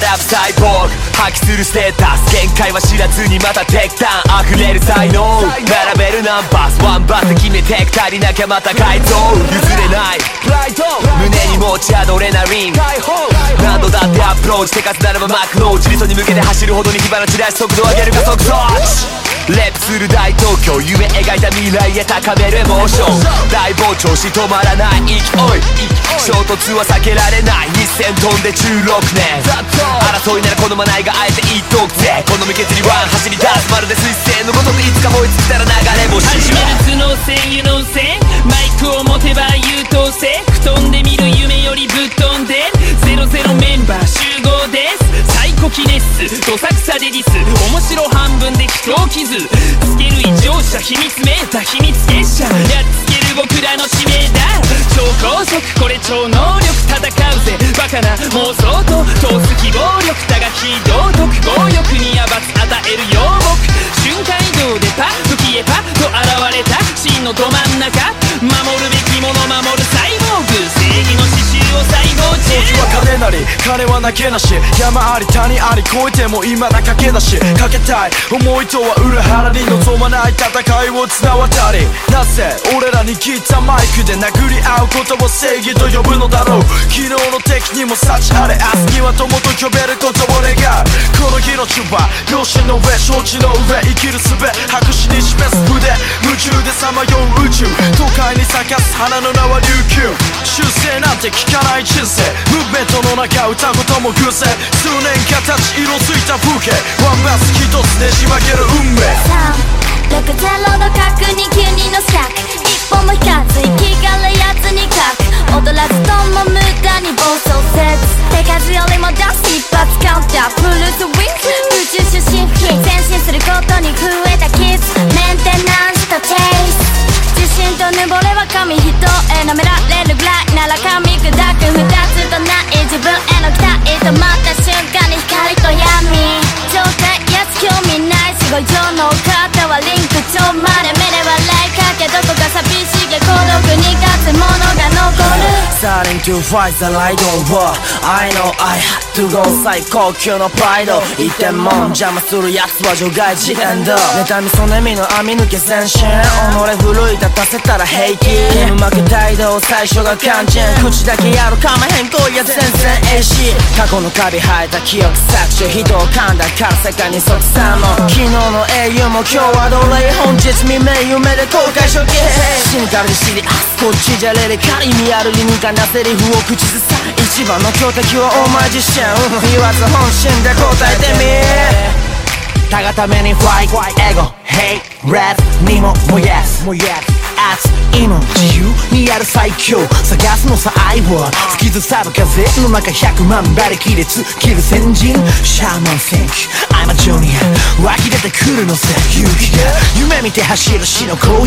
ラブサイボーグ破棄するステータス限界は知らずにまた敵弾溢れる才能並べるナンバースワンバース決めて足りなきゃまた改造譲れないライド胸に持ちアドレナリン何度だってアプローチ手数ならばマクローチ理想に向けて走るほどに火花散らし速度上げる加速装置レップする大東京夢描いた未来へ高めるエモーション大膨張し止まらない勢い突は避けられない2000飛んで16年。争いなら好まないがあえて言っとくぜ。この未決にワン走り出すまるで彗星のごとくいつか追いついたら流れ星始める頭脳戦油脳戦マイクを持てば優等生布団で見る夢よりぶっ飛んで。00メンバー集合です。サイコキネス。どさくさでディス。面白半分で人を傷。つける異常者秘密めいた秘密結社。やつ僕らの使命だ。超高速これ超能力戦うぜ。バカな妄想と通す希望力だが非道徳強欲に暴つ与え金はなけなし。山あり谷あり越えても未だけ出し。かけたい思いとは裏腹に望まない戦いを綱渡り。なぜ俺らに切ったマイクで殴り合うことを正義と呼ぶのだろう。昨日の敵にも幸あれ明日には友と呼べることを願う。この日の中は両親の上承知の上生きる術白紙に示す筆夢中でさまよう宇宙。都会に咲かす花の名は琉球。修正なんて聞かない人生ムーブメントの中歌うことも偶然。数年形色づいた風景。ワンバス一つねじ分ける運命。360度角に9人の尺一本ない Starting to fight the light on war I know I have to go 最高級のプライド一点もん邪魔する奴は除外時点だ妬みそねみの網抜け前進己奮い立たせたら平気ゲーム負け態度最初が肝心口だけやるかまへんといや全然 AC 過去のカビ生えた記憶搾取人を噛んだから世界に即さも昨日の英雄も今日は奴隷本日未明夢で後悔処刑シニカルで知りあすこっちじゃレレカ意味ある理にかなセリフを口ずさ。一番の強敵はお前自身言わず本心で答えてみ。たがためにファイエゴ。ヘイ。レッツにも燃やす熱いの。自由にやる最強。探すのさ愛は。突き刺さる風の中100万馬力で突きる先人。シャーマン think I'm a junior 湧き出てくるのさ。勇気が夢見て走る死の荒野。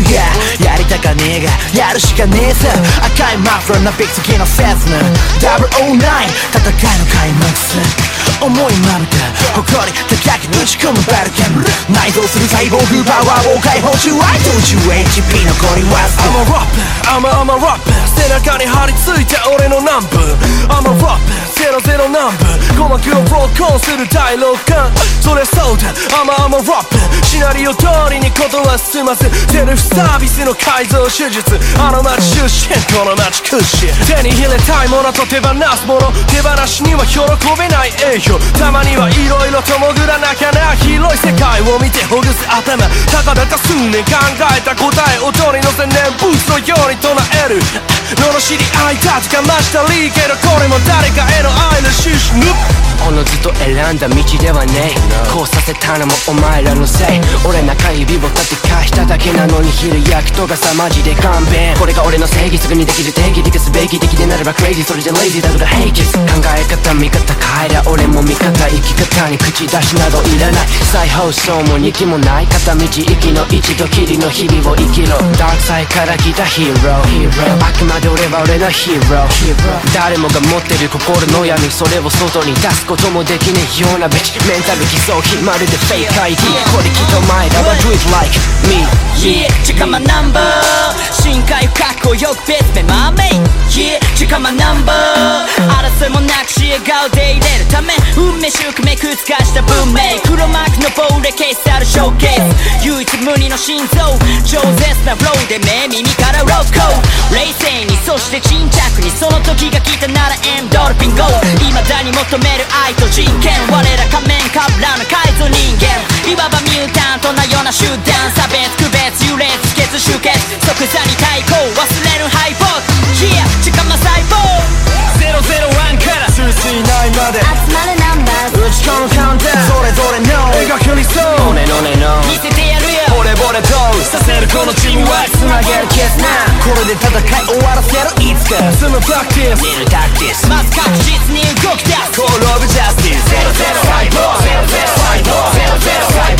やりたかねえが。やるしかねえさ。赤いマフラーなビク次のセスナ009戦いの開幕さ思いまぶた誇り。高く打ち込むバルキャム内蔵するサイボーグパワーを解放中 I told you HP 残りわずか I'm a rapper I'm a, I'm a rapper 背中に張り付いた俺の南部。I'm a rapper 00南部。鼓膜をロックオンする第六感。それそうだ I'm a, I'm a rapper シナリオ通りにことは進まずセルフサービスの改造手術。あの街出身この街屈指。手に入れたいものと手放すもの。手放しには喜べない営業たまにはいろいろと潜らなきゃな。広い世界を見てほぐす頭。たかだ数年考えた答えを取り乗せ念仏のように唱える。罵り合いたちが増したりけどこれも誰かへの愛の収集おのずと選んだ道ではねえ。こうさせたのもお前らのせい。俺中指を立て返しただけなのに昼焼きとかさマジで勘弁。これが俺の正義すぐにできる定義でかすべき的でなればクレイジーそれじゃレイジーだからヘイキス考え方見方変えりゃ俺も味方生き方に口出しなどいらない。再放送も2期もない。片道行きの一度きりの日々を生きろ。ダークサイから来たヒーローあくまで俺は俺のヒーロー。誰もが持ってる心の闇それを外に出すこともできねえようなビッチメンタル偽装品まるでフェイク ID これきっとお前らは do it like me Yeah 時間マナンバー深海不覚悟よく別名。マーメイ Yeah 時間マナンバー争いもなくし笑顔で入れるため運命宿命くつかした文明。黒幕のボーレケースあるショーケース。唯一無二の心臓。超絶なフローで目耳からロッコ冷静にそして沈着に。その時が来たならエンドルフィンゴ未だに求める愛と人権。我ら仮面かぶらぬ改造人間。最高忘れるハイボーズ Yeah 時間の細胞。001から数字ないまで。集まるナンバー打ち込むカウンター。それぞれの。描く理想のねのねの見せてやるよ。ボレボレとさせるこのチームワークつなげる絆。これで戦い終わらせるいつか。積むプラクティス。見るタクティス。まず確実に動き出す。Call of Justice 005 005 005 005